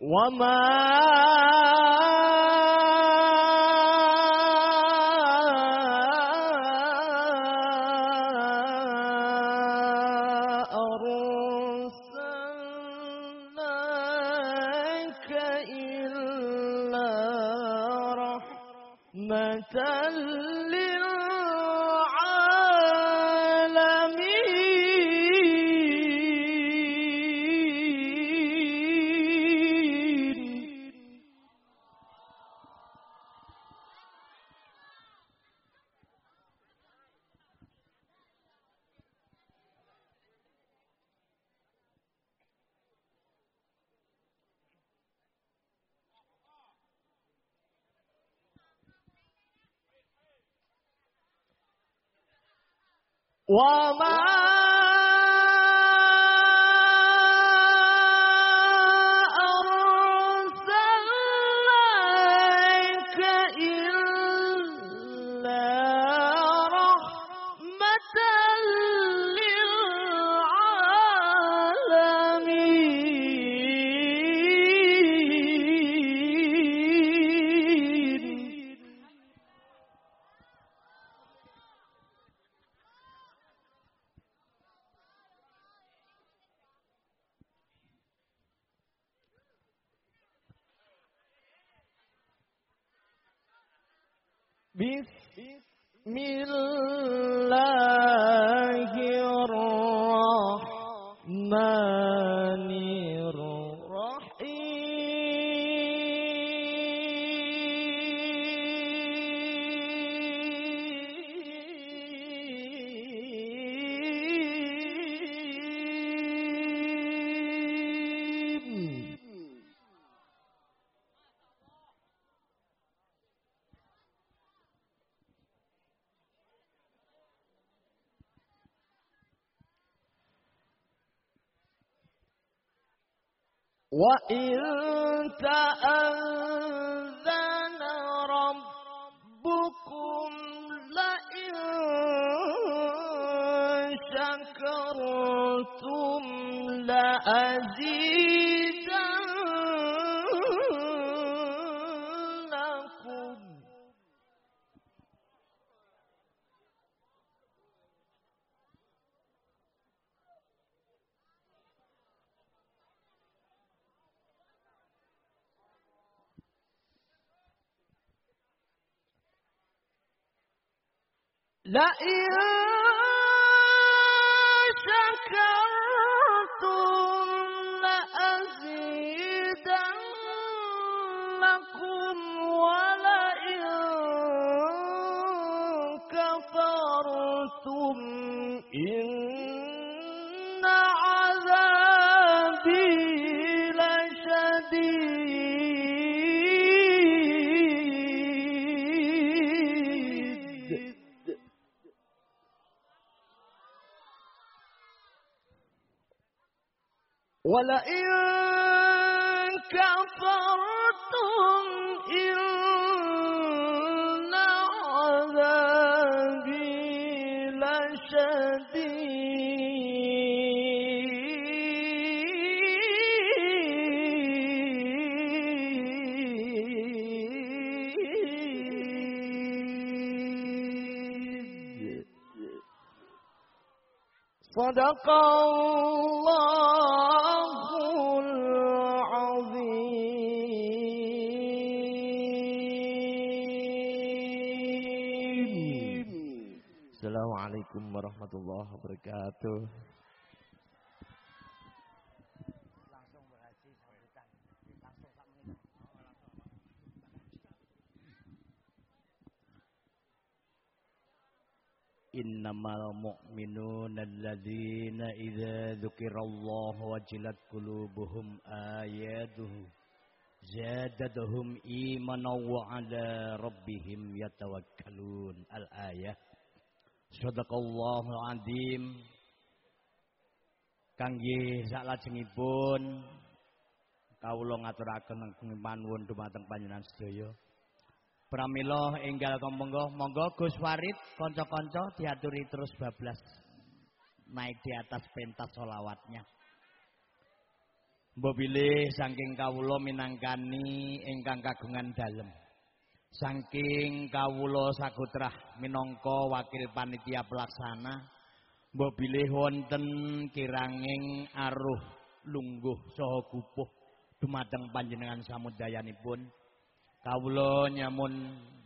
وما 我们 وإن لئن ولئن كفرتم إن عذابي لشديد. صدق الله warahmatullahi wabarakatuh. Langsung berhaji sambutan. Langsung Innamal mu'minuna alladzina idza dzukirallahu wajilat qulubuhum ayatuhu zadatuhum imanan wa ala rabbihim yatawakkalun al-ayah Sadaqallahul azim. Kangge saklajengipun kawula ngaturaken panuwun dumateng panjenengan sedaya. Pramila enggal monggo monggo Gus Warid kanca-kanca diaturi terus bablas naik di atas pentas solawatnya. Mbok bilih saking kawula minangkani ingkang kagungan dalem. Saking kawula sagutrah minangka wakil panitia pelaksana mbok bilih wonten kiranging aruh lungguh saha gupuh dumateng panjenengan samudayanipun. Kawula nyamun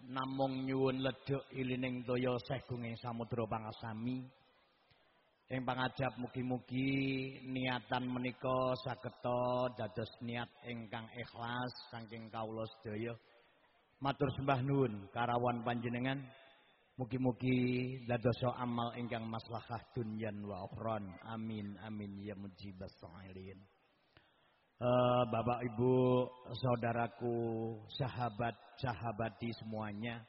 namung nyuwun ledhek ilining toya segunging samudra pangasami. Ing pangajab mugi-mugi niatan menika sageta dados niat ingkang ikhlas saking kawula sedaya. Matur sembah nuwun karawan panjenengan. Mugi-mugi dadosa amal ingkang maslahah dunyan wa ukhron. Amin amin ya mujibas sa'ilin. Uh, Bapak Ibu, saudaraku, sahabat sahabati semuanya.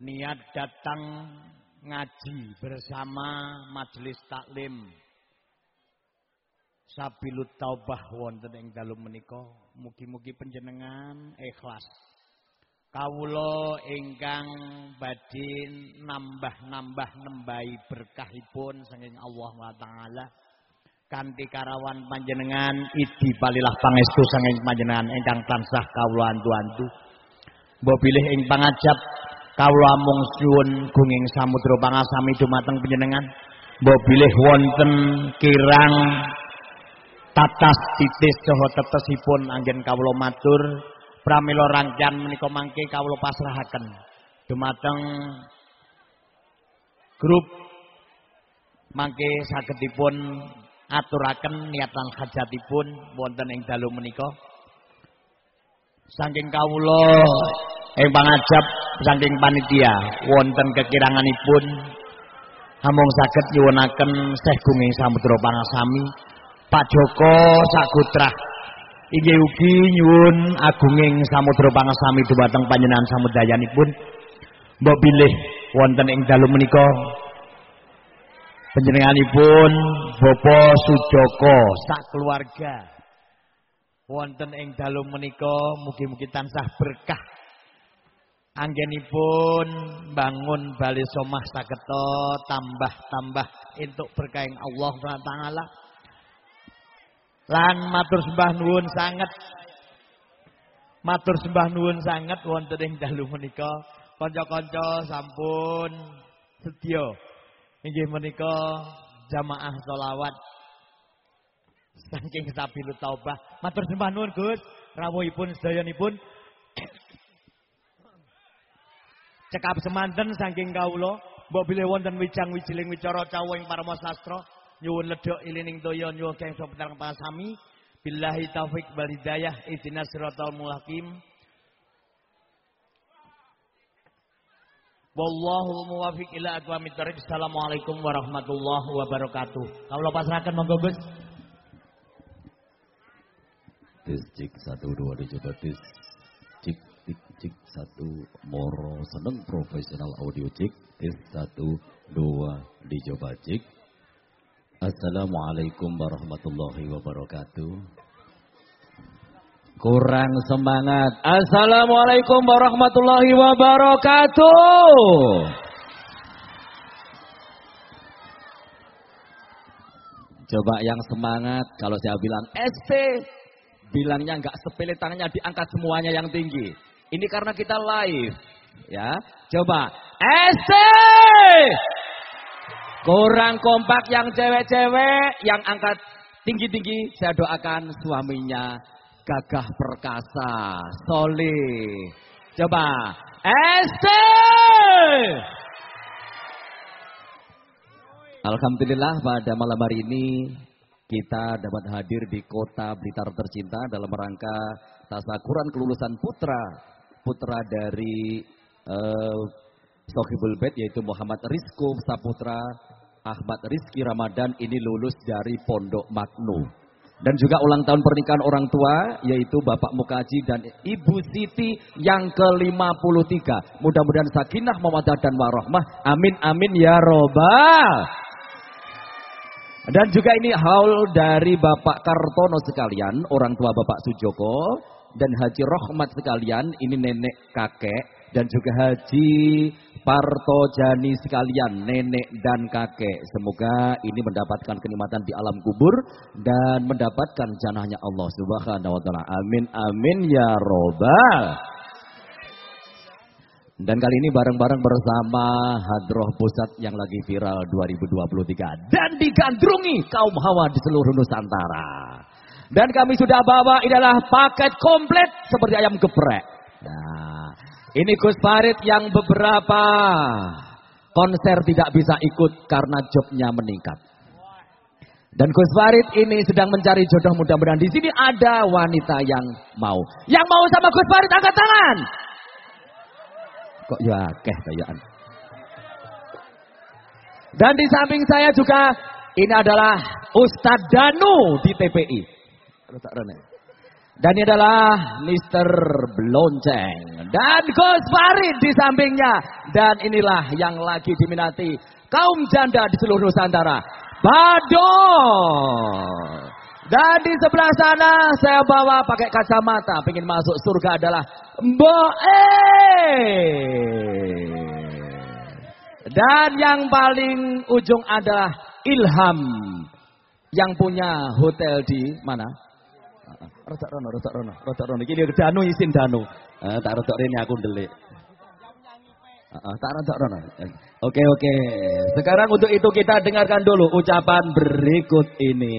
Niat datang ngaji bersama majelis taklim Sabilut taubah wonten ing dalu menika mugi-mugi panjenengan ikhlas. Kawula ingkang badhe nambah-nambah nembahi berkahipun saking Allah wa taala kanthi karawan panjenengan idi palilah pangestu saking panjenengan ingkang tansah kawula antu-antu. Mbok pilih ing pangajab kawula mung suwun gunging samudra pangasami dumateng panjenengan. Mbok bilih wonten kirang tatas titis saha tetesipun anggen kawula matur. Pramila rangkaian menika mangke kawula pasrahaken. Dumateng grup mangke sagedipun aturaken niatan hajatipun wonten ing dalu menika. Saking kawula ing pangajab saking panitia wonten kekiranganipun. Amung saged nyuwunaken Syekh Gunging Samudra Pangasami Pak Joko Sagutra inggih ugi nyuwun agunging samudra pangasami dumateng panjenengan samudayanipun. Mbok bilih wonten ing dalu menika. Panjenenganipun Bapak Sujoko sak keluarga wonten ing dalu menika mugi-mugi tansah berkah. Anggenipun bangun bali somah sageta tambah-tambah berkah Allah taala Lan matur sembah nuwun sanget. Matur sembah nuwun sanget wonten ing dalu menika. Kanca-kanca sampun sedya. Inggih menika jamaah selawat saking sabilu taubah. Matur sembah nuwun Gus, rawuhipun sedayanipun cekap semanten saking kawula mbok bilih wonten wijang wijiling wicara cawa ing parama sastra nyuwun ledok ilining toya nyuwun kang sopetan pasami billahi taufik wal hidayah ihdinas siratal mustaqim Wallahu muwafiq ila aqwamit thoriq. Assalamualaikum warahmatullahi wabarakatuh. Kalau pasrahkan monggo Gus. Tis cik satu dua dicoba tis cik cik cik satu moro seneng profesional audio cik tis satu dua dicoba cik Assalamualaikum warahmatullahi wabarakatuh. Kurang semangat. Assalamualaikum warahmatullahi wabarakatuh. Coba yang semangat. Kalau saya bilang SP, bilangnya nggak sepele tangannya diangkat semuanya yang tinggi. Ini karena kita live, ya. Coba SP. Kurang kompak yang cewek-cewek, yang angkat tinggi-tinggi, saya doakan suaminya gagah perkasa, soleh. Coba, SD. Alhamdulillah pada malam hari ini kita dapat hadir di kota Blitar tercinta dalam rangka tasakuran kelulusan putra putra dari uh, Sohibul Bed yaitu Muhammad Rizko Saputra Ahmad Rizki Ramadan ini lulus dari Pondok Magnu. Dan juga ulang tahun pernikahan orang tua yaitu Bapak Mukaji dan Ibu Siti yang ke-53. Mudah-mudahan sakinah, mawadah dan warahmah. Amin amin ya robbal. Dan juga ini haul dari Bapak Kartono sekalian, orang tua Bapak Sujoko dan Haji Rohmat sekalian, ini nenek kakek dan juga Haji Parto Jani sekalian, nenek dan kakek. Semoga ini mendapatkan kenikmatan di alam kubur dan mendapatkan janahnya Allah Subhanahu wa taala. Amin amin ya robbal. Dan kali ini bareng-bareng bersama Hadroh Pusat yang lagi viral 2023 dan digandrungi kaum hawa di seluruh Nusantara. Dan kami sudah bawa adalah paket komplit seperti ayam geprek. Nah, ini Gus Farid yang beberapa konser tidak bisa ikut karena jobnya meningkat. Dan Gus Farid ini sedang mencari jodoh mudah-mudahan di sini ada wanita yang mau. Yang mau sama Gus Farid angkat tangan. Kok ya keh kayaan. Dan di samping saya juga ini adalah Ustadz Danu di TPI. Dan ini adalah Mr. Blonceng. Dan Gus Farid di sampingnya. Dan inilah yang lagi diminati kaum janda di seluruh Nusantara. Badol. Dan di sebelah sana saya bawa pakai kacamata. Pengen masuk surga adalah Mbok E. Dan yang paling ujung adalah Ilham. Yang punya hotel di mana? Rotok rono, rotok rono, rotok rono. Iki danu isin danu. Eh, tak rotok rene aku ndelik. Tak rotok rono. Oke oke. Sekarang untuk itu kita dengarkan dulu ucapan berikut ini.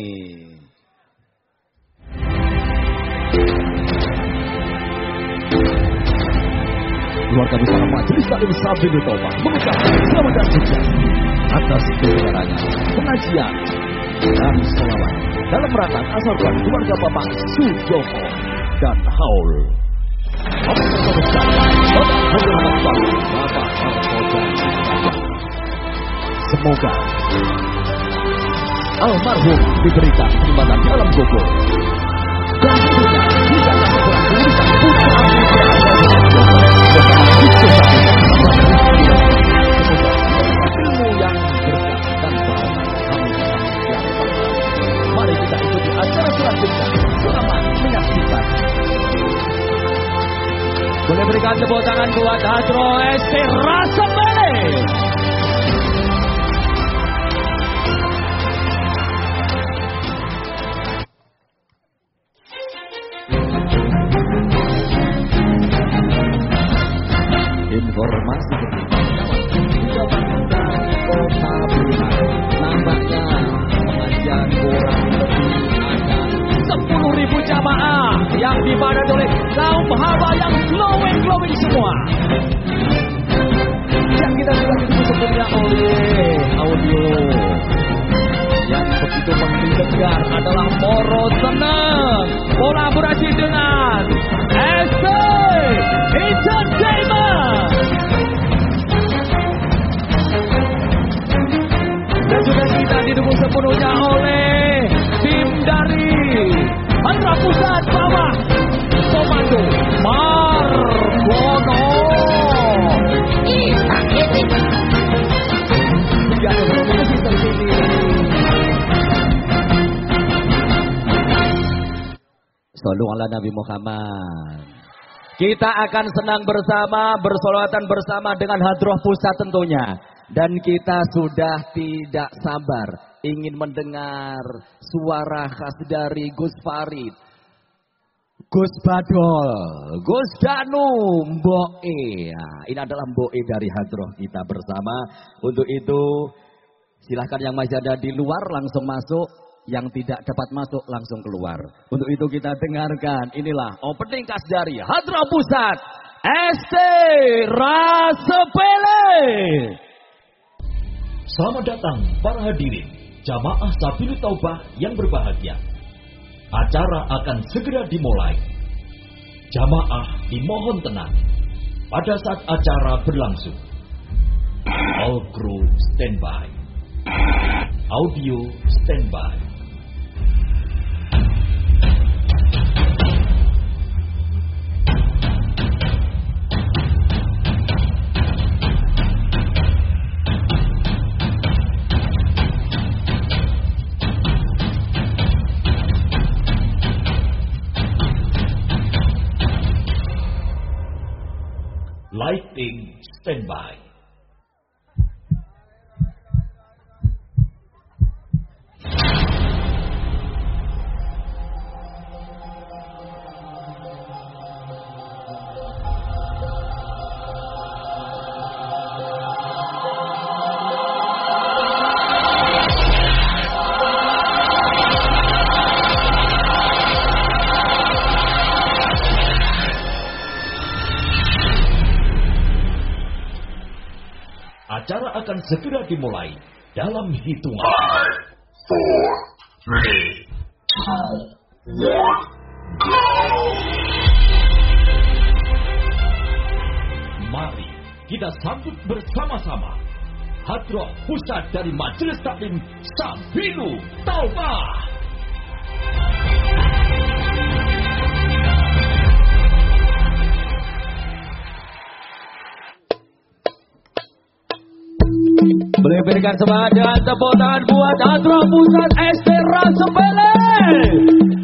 keluarga besar Majelis Taklim Sabil Toba mengucapkan selamat dan sukses atas kebenarannya pengajian dan selawat dalam rangka asalkan keluarga Bapak Sujoko dan Haul. Semoga almarhum diberikan kenikmatan di alam Boleh berikan tepuk tangan buat Hadro ST Rasa Informasi Sallu ala Nabi Muhammad. Kita akan senang bersama, bersolawatan bersama dengan hadroh pusat tentunya. Dan kita sudah tidak sabar ingin mendengar suara khas dari Gus Farid. Gus Badol, Gus Danu, Mbok E. Ya, ini adalah Mbok E dari hadroh kita bersama. Untuk itu silahkan yang masih ada di luar langsung masuk yang tidak dapat masuk langsung keluar. Untuk itu kita dengarkan inilah opening khas dari Hadra Pusat ST Rasepele. Selamat datang para hadirin jamaah Sabilu Taubah yang berbahagia. Acara akan segera dimulai. Jamaah dimohon tenang pada saat acara berlangsung. All crew standby. Audio standby. standby. akan segera dimulai dalam hitungan. Five, four, three, two, one, go! Mari kita sambut bersama-sama Hadroh Pusat dari Majelis Taklim Sabinu Taubah. Berikan semangat dan tepuk tangan buat Atro Pusat Ester Sembeleng.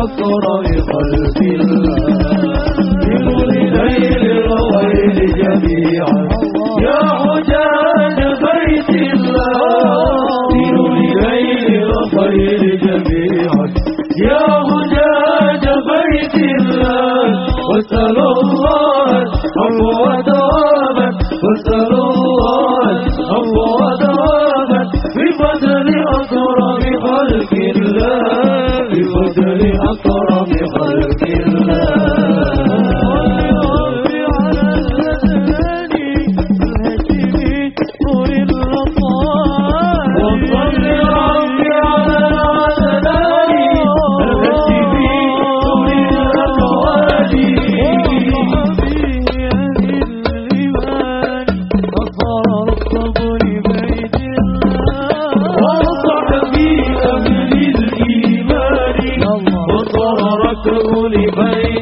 وقرأ قلب الله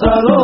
Hasta.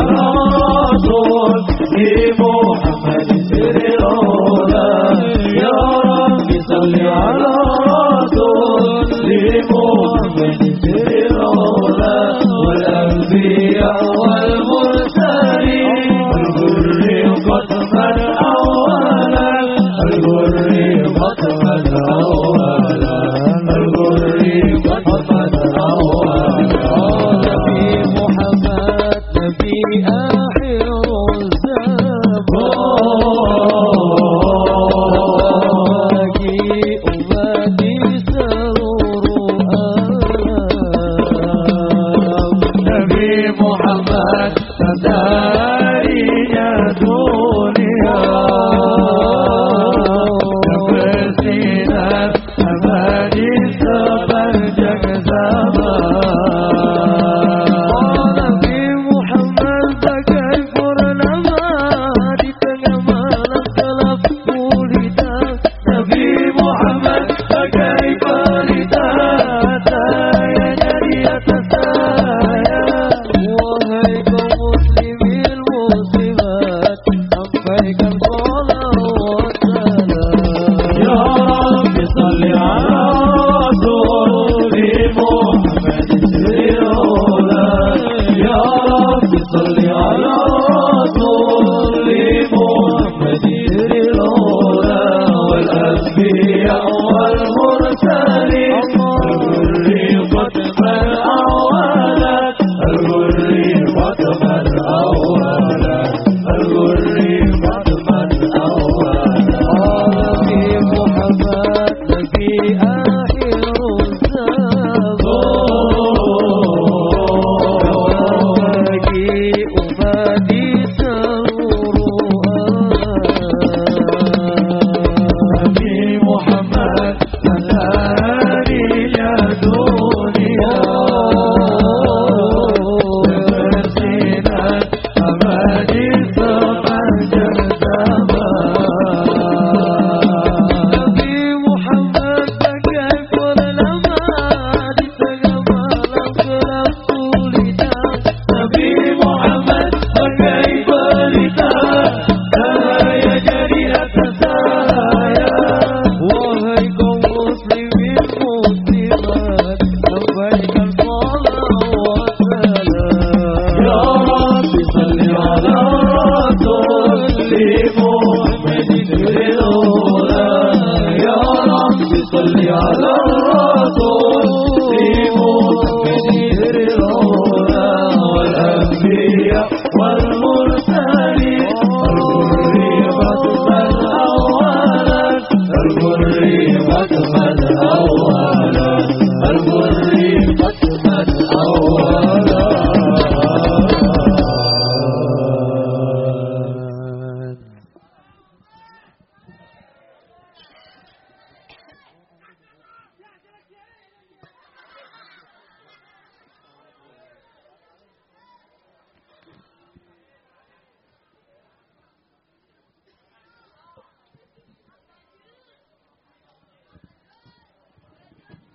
Nabi Allah.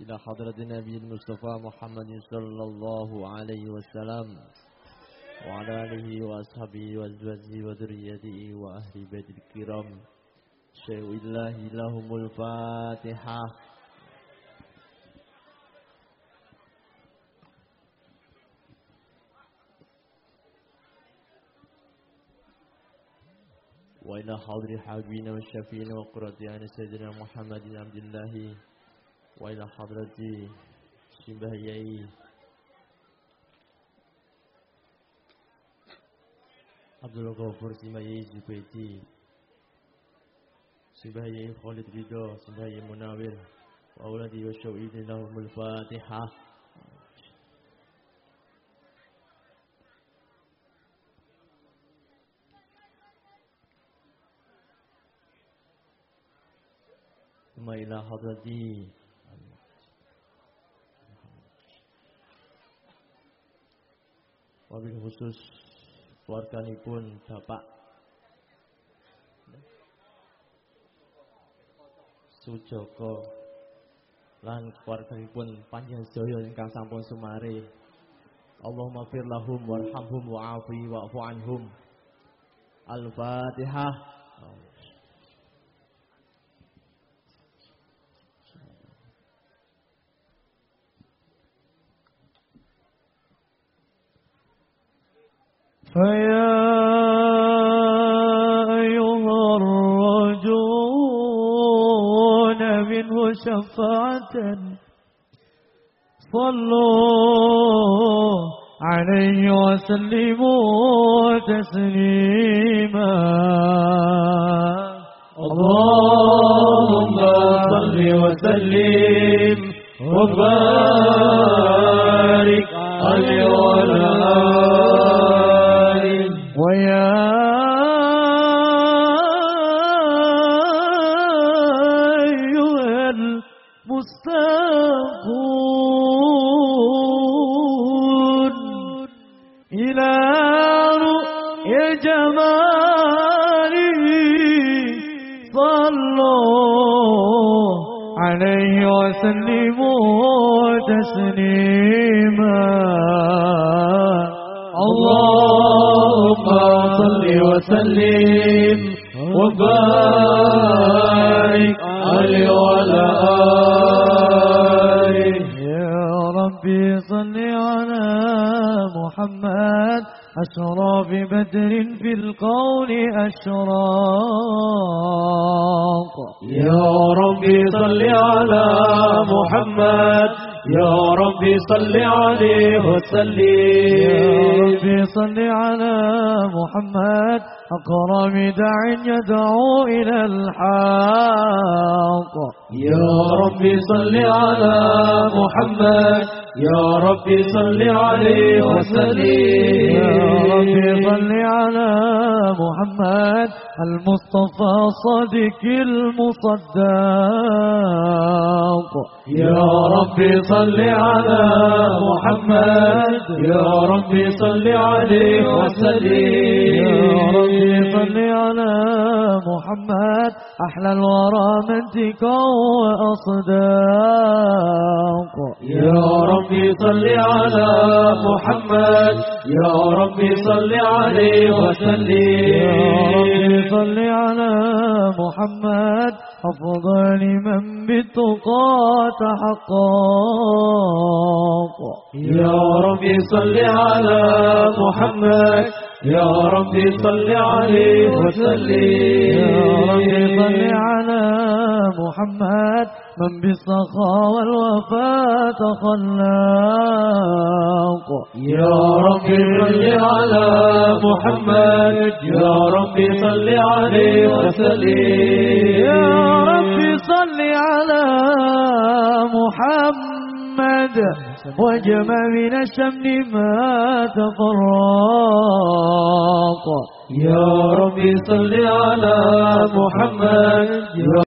إلى حضرة النبي المصطفى محمد صلى الله عليه وسلم وعلى آله وأصحابه وأزواجه وذريته وأهل بيت الكرام. شيء الله لهم الفاتحة. وإلى حضر حبيبنا والشفينا وقرة عين سيدنا محمد عبد الله وإلى حضرة شبه يعي عبد الغفور سمايي زبيدي سبهي خالد رضا سبهي مناور وأولادي والشوئين لهم الفاتحة ثم إلى حضرتي Wabil khusus keluarganipun Bapak Sujoko lan keluarganipun sedaya ingkang sampun sumare. Allahumma fir lahum warhamhum wa'afi wa'fu anhum. Al-Fatihah فيا أيها الرجون منه شفاعة. صلوا عليه وسلموا تسليما. اللهم صل وسلم وبارك عليه وعلى آله وسلموا تسليما. اللهم صل وسلم وبارك عليه وعلى آله يا ربي صل على محمد أشرف بدر في القول أشراق. يا ربي صل على محمد. يا ربي صل عليه وسلم. يا ربي صل على محمد. أكرم داع يدعو إلى الحق. يا ربي صل على محمد. يا ربي صل عليه وسلم يا ربي صل على محمد المصطفى صادق المصدق. يا ربي صل على محمد. يا ربي صل عليه وسلم. يا ربي صل على محمد أحلى الورى منتقا وأصداق ربي صل على محمد. يا ربي صل عليه وسلم. يا ربي صل على محمد. أفضل من بالتقى تحقق يا ربي صل على محمد. يا ربي صل عليه وسلم. يا ربي صل على محمد. من بالسخاء والوفاء تخلق يا ربي صل على محمد. يا ربي صل عليه وسلم. يا ربي صل على محمد. وجمع من الشمل ما تفرق. يا ربي صل على محمد.